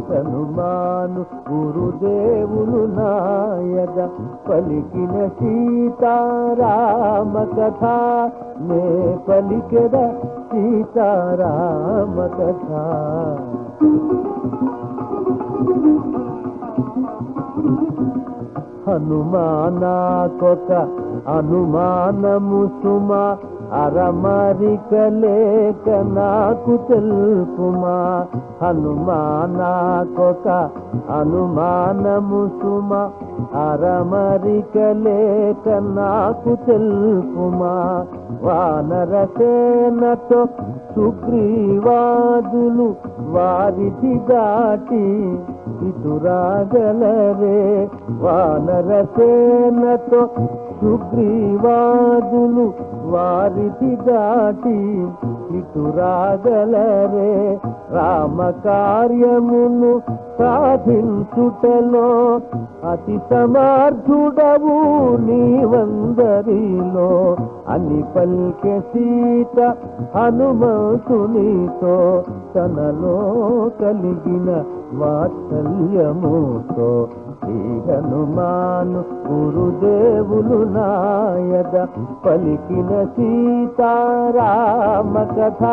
హనుమాను గురుదేవులు నాయద పలికిన సీతారామ కథ. నే పలికెద సీతారామ కథ. హనుమానా కొక అనుమానము సుమా అరమరిక లేక నాకు తెలుపుమా హనుమా నాకొక అనుమానము సుమ. అరమరిక లేక నాకు తెలుపుమా వానరసేనతో సుగ్రీవాదులు వారిది దాటి ఇటురాగలరే వానరసేనతో సుగ్రీవాదులు వారిది దాటి ఇటురాగలరే రామ కార్యమును సాధించుటలో అతి సమర్థుడవు నీవందరిలో. అని పల్కె సీత హనుమంతునితో తనలో కలిగిన వాత్సల్యముతో ఈ హనుమాను గురుదేవులు నాయద పలికిన సీతారామ కథ.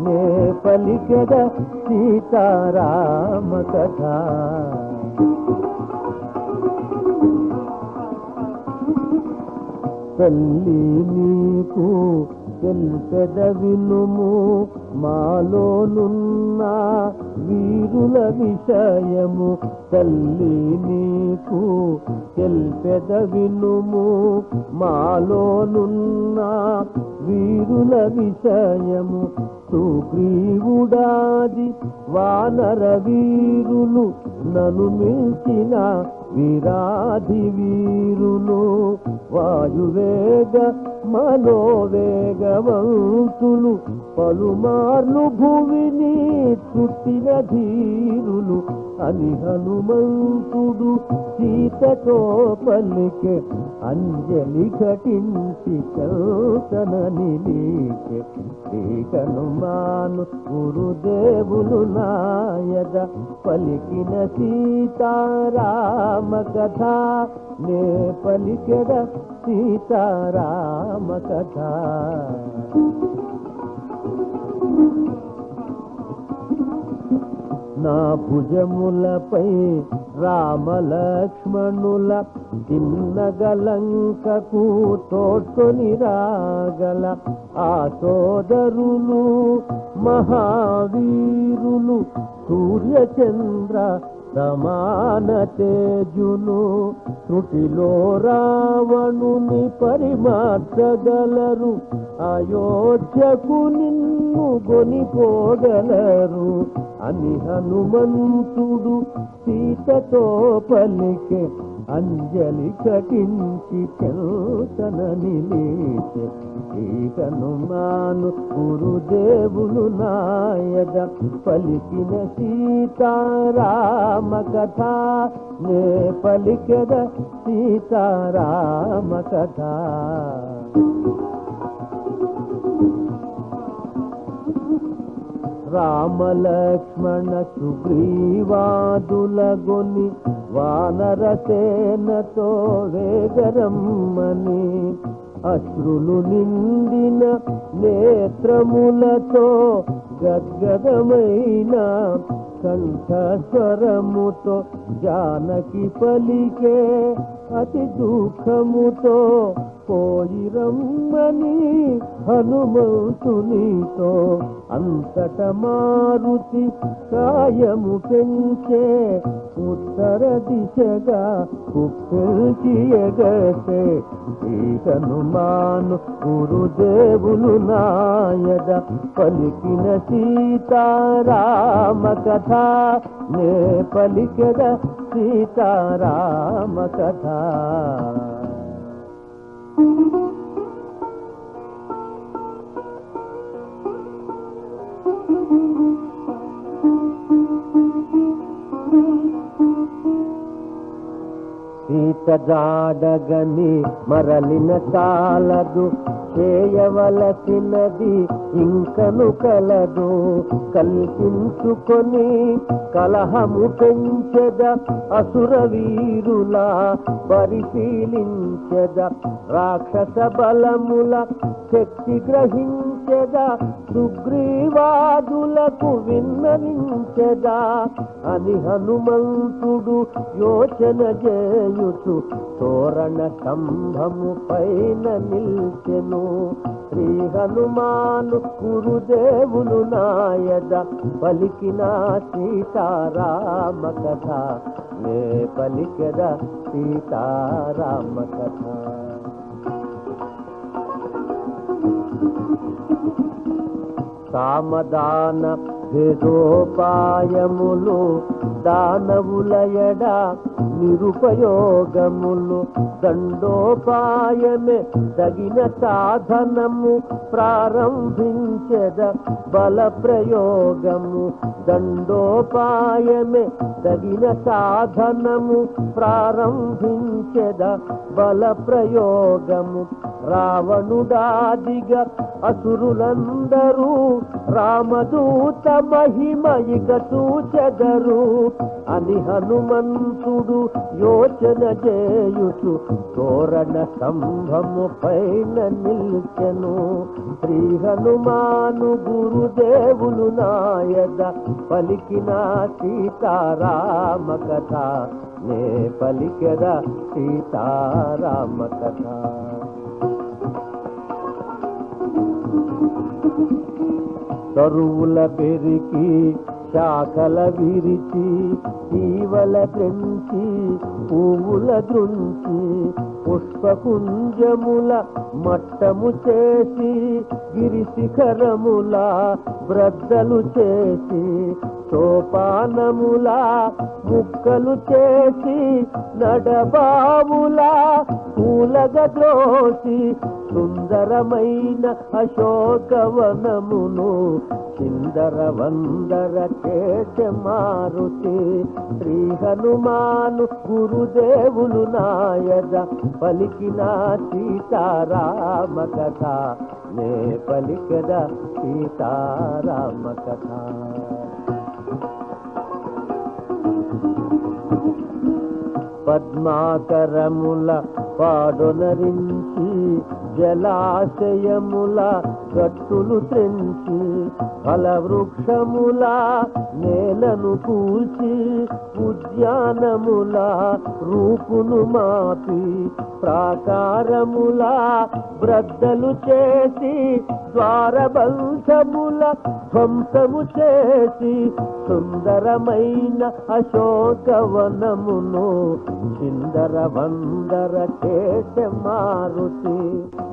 నే పలికెద సీతారామ కథ. తల్లి నీకు తెలిపెద వినుము మాలోనున్న వీరుల విషయము. తల్లి నీకు తెల్పెద వినుము మాలోనున్న వీరుల విషయము. సుగ్రీవుడాది వానర వీరులు నను మించిన విరాధి వీరులు. వాయువేగ మనోవేగవంతులు పలుమార్లు భూమిని చుట్టిన ధీరులు. అని హనుమంతుడు సీతతో పలికే అంజలి ఘటించి చల్తనని నిలీకే శ్రీ గురుదేవులు నాయద పలికిన సీతారామ కథ. నే పలికెద సీతారామ కథ. నా భుజములపై రామలక్ష్మణుల తిన్నగలంకకు తోడ్కొని రాగల ఆ సోదరులు మహావీరులు సూర్యచంద్ర సమాన తేజును త్రుటిలో రావణుని పరిమార్చగలరు. అయోధ్యకు నిన్ను గొనిపోగలరు అని హనుమంతుడు సీతతో పలికే అంజలి కటించి చెల్తన నిలిచే. ఈ హనుమాను గురుదేవులు నాయద పలికిన సీతారామ కథ నే పలికెద సీతారామ కథ. రామలక్ష్మణ సుగ్రీవాదులగొని వానరసేనతో వేగరమ్మని అశ్రులు నిండిన నేత్రములతో గద్గదమైన కంఠస్వరముతో జానకి పలికే అతి దుఃఖముతో పోయి రమ్మని హనుమంతునితో అంతట మారుతి కాయము పెంచే ఉత్తర దిశగా కుప్పెల్చి ఎగసే ఈ హనుమాను గురుదేవులు నాయద పలికిన సీతారామ కథ నే పలికెద సీతారామ కథ. Thank you. సీత జాడగని మరలిన చాలదు చేయవలసినది ఇంకను కలదు. కల్పించుకొని కలహము పెంచద అసుర వీరుల పరిశీలించెద రాక్షస బలముల శక్తి గ్రహించెద సుగ్రీవాదులకు విన్నవించెదా. అని హనుమంతుడు యోచన చేయుచు తోరణ స్తంభము పైన నిల్చెను. శ్రీ హనుమాను గురుదేవులు నాయద పలికిన సీతారామ కథ. నే పలికద సీతారామ కథ. సామదాన భేదోపాయములు దానవులయడా నిరుపయోగములు దండోపాయమే తగిన సాధనము ప్రారంభించద బల ప్రయోగము దండోపాయమే తగిన సాధనము ప్రారంభించద బల ప్రయోగము రావణుడాదిగ అసురులందరూ రామదూత మహిమ ఇక చూచెదరు అని హనుమంతుడు యోచన చేయుచు తోరణ స్తంభము పైన నిల్చెను. శ్రీ హనుమాను గురుదేవులు నాయద పలికిన సీతారామ కథ నే పలికద సీతారామ కథ తరువుల పెరికి శాఖల విరిచి తీవల పెంచి పువ్వుల దృంచి పుష్పకుంజముల మట్టము చేసి గిరిశిఖరముల బ్రద్దలు చేసి సోపానముల ముక్కలు చేసి నడబావుల పూలగ ద్రోసి సుందరమైన అశోకవనమును చిందర వందర చేసే మారుతి శ్రీ హనుమాను గురుదేవులు నాయద పలికిన సీతారామ కథ నే పలికద సీతారామ కథ పద్మాకరముల పాడొనరించి జలాశయముల గట్టులు త్రెంచి ఫలవృక్షముల నేలను కూల్చి ఉద్యానముల రూపును మాపి ప్రాకారముల బ్రద్దలు చేసి ద్వారబంధముల ధ్వంసము చేసి సుందరమైన అశోకవనమును చిందర వందర చేసే మారుతి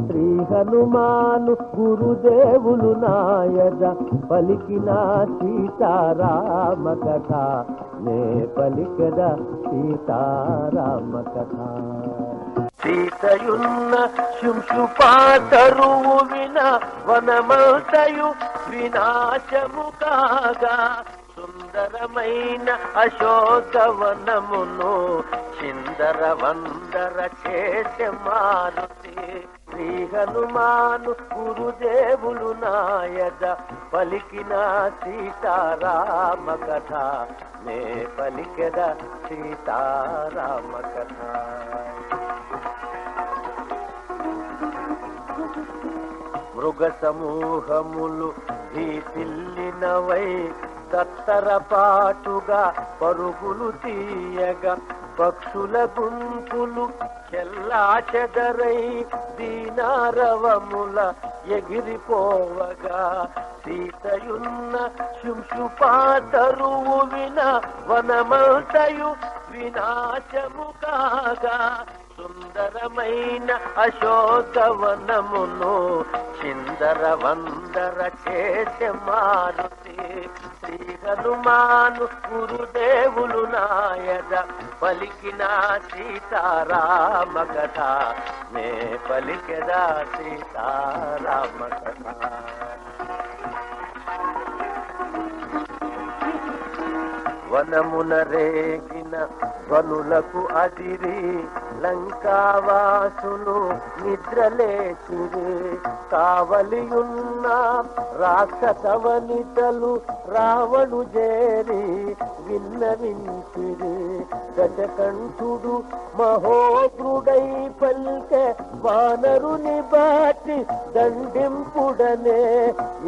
శ్రీ హనుమాను గురుదేవులు నాయద పలికిన సీతారామ కథ. నే పలికద సీతారామ కథ. సీతయున్న శుంశుపాతరువు విన వనమంతయు వినాశము కాగా. సుందరమైన అశోకవనమును చిందర వందర చేసే మారుతి. శ్రీ హనుమాను గురుదేవులు నాయద పలికిన సీతారామ కథ. నే పలికద సీతారామ కథ. మృగ సమూహములు భీతిల్లినవై తత్తరపాటుగా పరుగులు తీయగా పక్షుల గుంపులు చెల్లా చెదరై దీనారవముల ఎగిరిపోవగా. సీతయున్న శుంశుపాతరువు విన వనమంతయు వినాశము కాగా. సుందరమైన అశోకవనమును చిందర వందర చేసే మారుతి శ్రీ హనుమాను గురుదేవులు నాయద పలికిన సీతారామ కథ నే పలికదా సీతారామ కథ వనమున రేగిన ధ్వనులకు అదిరి లంకావాసులు నిద్రలేచిరి. కావలియున్న రాక్షస వనితలు రావణు చేరి విన్నవించిరి. దశకంఠుడు మహోగ్రుడై పల్కె వానరుని బాటి దండింపుడనే.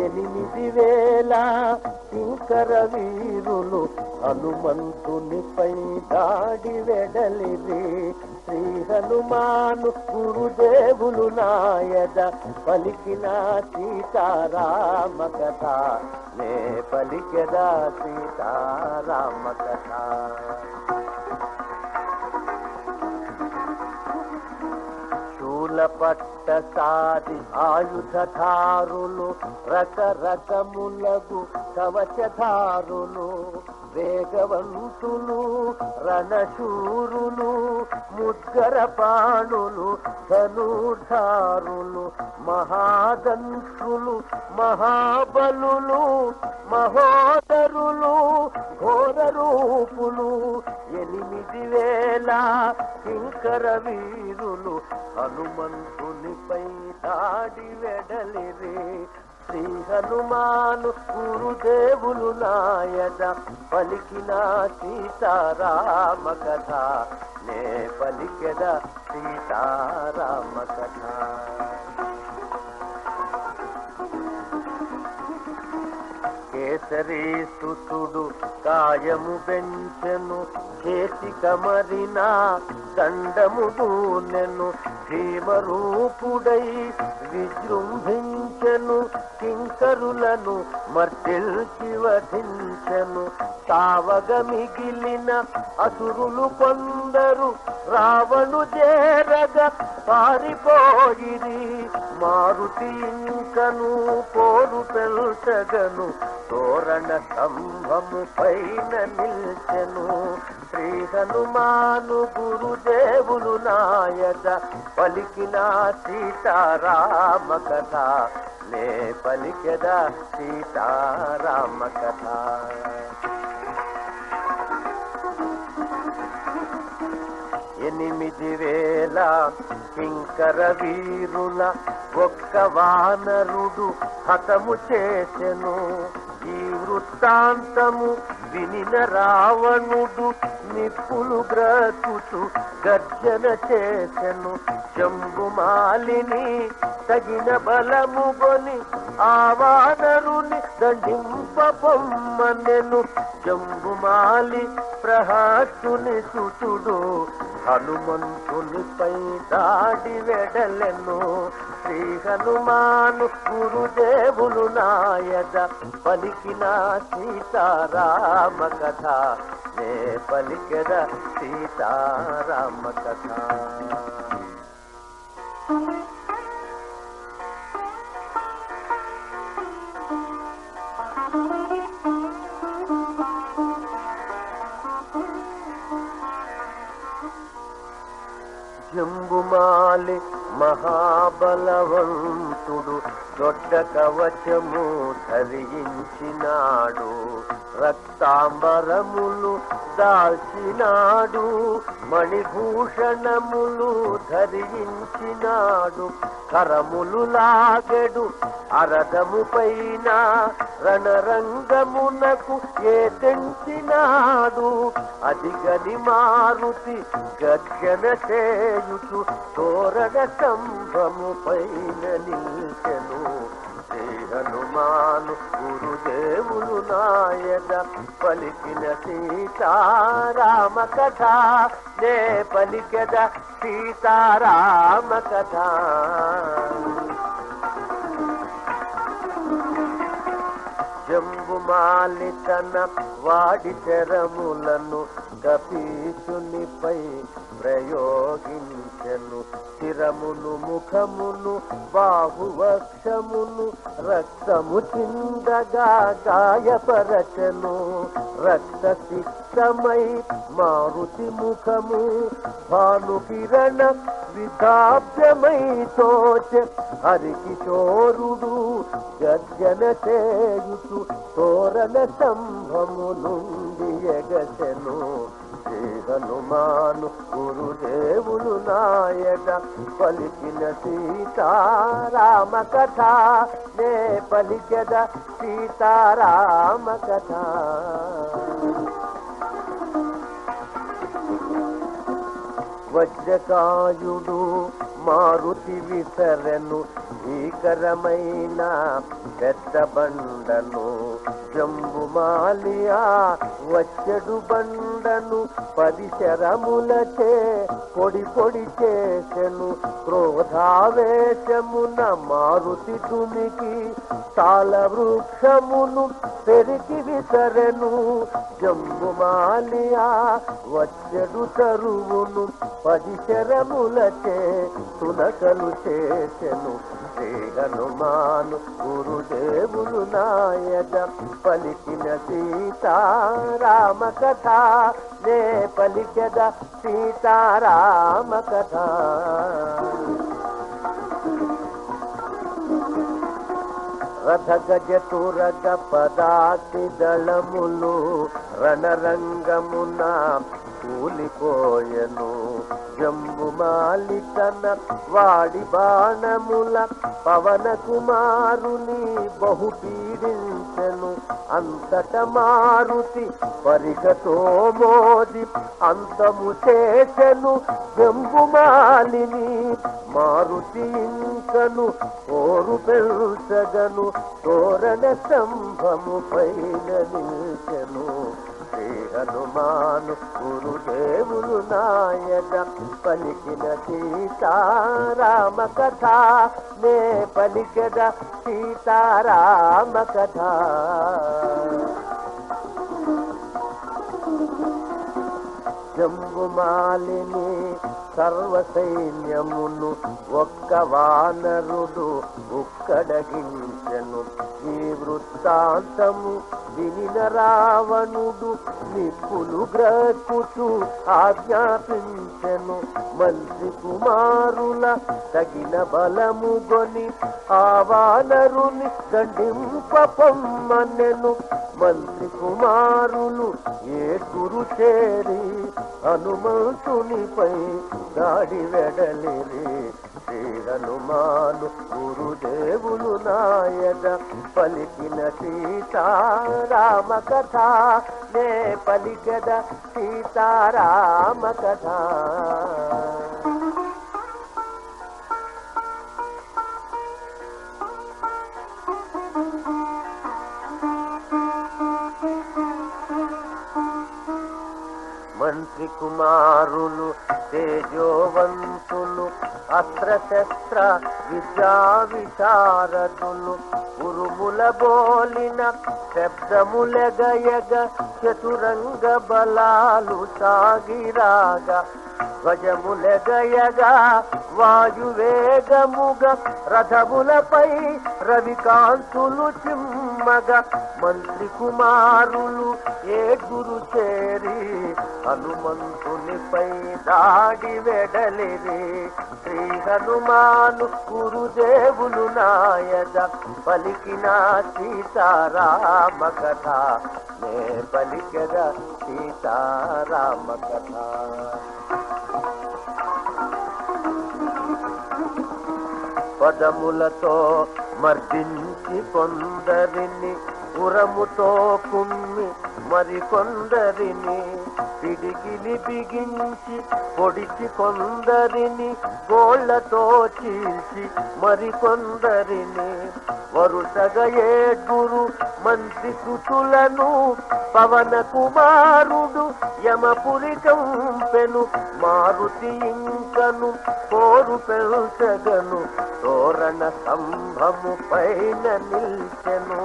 ఎనిమిది వేల శంకర వీరులు హనుమంతునిపై దాడి వెడలిది. శ్రీ హనుమాను గురుదేవులు నాయద పలికిన సీతారామ కథ. నే పలికెద సీతారామ కథ. బలపట్ట సాది ఆయుధారులు రకరకములగు కవచధారులు వేగవంతులు రణశూరులు ముద్గర పాణులు ధనుధారులు మహాదంత్రులు మహాబలులు మహోదరులు ఘోర రూపులు ఎనిమిది వేల కింకర వీరులు హనుమంతునిపై దాడి వెడలిరే. శ్రీ హనుమాను గురుదేవులు నాయన పలికిన సీతారామ కథ. నే పలికెద సీతారామ కథ. కేసరి సుతుడు కాయము పెంచెను చేతి కమరిన దండము దూనెను భీమరూపుడై విజృంభించెను కింకరులను మర్తిల్చి వధించెను. తావగ మిగిలిన అసురులు కొందరు రావణు చేరగ పారిపోయిరి. మారుతి ఇంకను పోరు పెల్చగను తోరణ స్తంభము పైన నిల్చెను. శ్రీ హనుమాను గురుదేవులు నాయక పలికిన సీతారామ కథ. నే పలికెదా సీతారామ కథ. ఎనిమిది వేల కింకర వీరుల ఒక్క వానరుడు హతము చేసెను. వృత్తాంతము వినిన రావణుడు నిప్పులు గ్రతుచు గర్జన చేసెను. శంభుమాలిని తగిన బలము కొని ఆవానరుని వానరుని దండింపొమ్మనెను జంబుమాలి ప్రహాసుని సుతుడు హనుమంతునిపై దాడి వెడలెను. శ్రీ హనుమాను గురుదేవులు నాయద పలికిన సీతారామ కథ. నే పలికద సీతారామ కథ. జంబుమాలి మహాబలవంతుడు దొడ్డ కవచము ధరించినాడు రక్తాంబరములు దాల్చినాడు మణిభూషణములు ధరించినాడు కరములు లాగెడు అరదము పైన రణరంగమునకు ఏ తెంచినాడు? అదిగని మారుతి గర్జన చేయుచు తోరణ స్తంభము పైన నిల్చెను. హనుమాను గురుదేవులు నాయన పలికిన సీతారామ కథ నే పలికద సీతారామ కథ. జంబుమాలి తన వాడి చరములను కపీసునిపై ప్రయోగించెను. శిరమును ముఖమును బాహువక్షమును రక్తము చిందగా గాయపరచను. రక్త సిక్తమై మారుతి ముఖము భానుకిరణ కిరణ విధాభ్యమై తోచ హరికిశోరుడు గర్జన చేయుచు తోరణ స్తంభము నుండి ఎగసెను. శ్రీ హనుమాను గురుదేవులు నాయట పలికిన సీతారామ కథ నే పలికద సీతారామ కథ. వజ్రకాయుడు మారుతి విసరను భీకరమైన పెద్ద బండను. జంబుమాలియా వచ్చడు బండను పది శరములచే పొడి పొడి చేసెను. క్రోధావేశమున మారుతి తుమికి తాళ వృక్షమును పెరికి విసరెను. జంబుమాలియా వచ్చడు తరువును పది శరములచే తునకలు చేసెను శ్రీ హనుమాను గురుదేవులు నాయక పలికిన సీతారామ కథ నే పలికద సీతారామ కథ రథ గజ తురగ పదాతి దళములు రణరంగమున కూలిపోయెను. జంబుమాలికన వాడి బాణముల పవన కుమారుని బహు పీడించెను. అంతట మారుతి పరిగతో మోది అంతము చేసెను జంబుమాలిని మారుతి ఇంకను కోరు పెంచగను. తోరణ స్తంభము పైన నిల్చెను. శ్రీ హనుమాను గురుదేవులు నాయన పలికిన సీతారామ కథ నే పలికద సీతారామ కథ. జంబుమాలిని సర్వ సైన్యమును ఒక్క వానరుడు ఉక్కడగించెను ఈ వృత్తాంతము వినిన రావణుడు నిప్పులు గ్రక్కుచు ఆజ్ఞాపించెను. మంత్రి కుమారుల తగిన బలము గొని ఆ వానరుని దండింప మంత్రి కుమారులు ఏ గురు చేరి హనుమంతునిపై దాడి వెడలిరి. శ్రీ హనుమాను గురుదేవులు నాయన పలికిన సీతారామ కథ. నే పలికద సీతారామ కథ. కుమారులు తేజోవంతులు అస్త్రశస్త్ర విద్యా విశారదులు ఉరుముల బోలిన శబ్దములెగయగ చతురంగ బలాలు సాగిరాగ ధ్వజములెగయగా వాయువేగముగ రథములపై రవికాంతులు చిమ్మగ మంత్రి కుమారులు ఏ గురు చేరి హనుమంతునిపై దాడి వెడలిరి. శ్రీ హనుమాను గురుదేవులు నాయద పలికిన సీతారామ కథ నే పలికద సీతారామ కథ పదములతో మర్దించి కొందరిని పురముతో కుమ్మి మరికొందరిని పిడిగిలి బిగించి పొడిచి కొందరిని గోళ్ళతో చీల్చి మరికొందరిని వరుసగా ఏడుగురు మంత్రి సుతులను పవన కుమారుడు యమపురి కంపెను మారుతి ఇంకను కోరు పెంచగను తోరణ స్తంభము పైన నిల్చెను.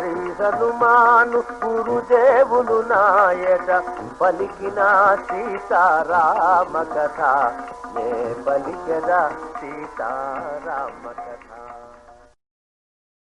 శ్రీ హనుమాను గురుదేవులు నాయట పలికిన సీతారామ కథ నే పలికద సీతారామ కథ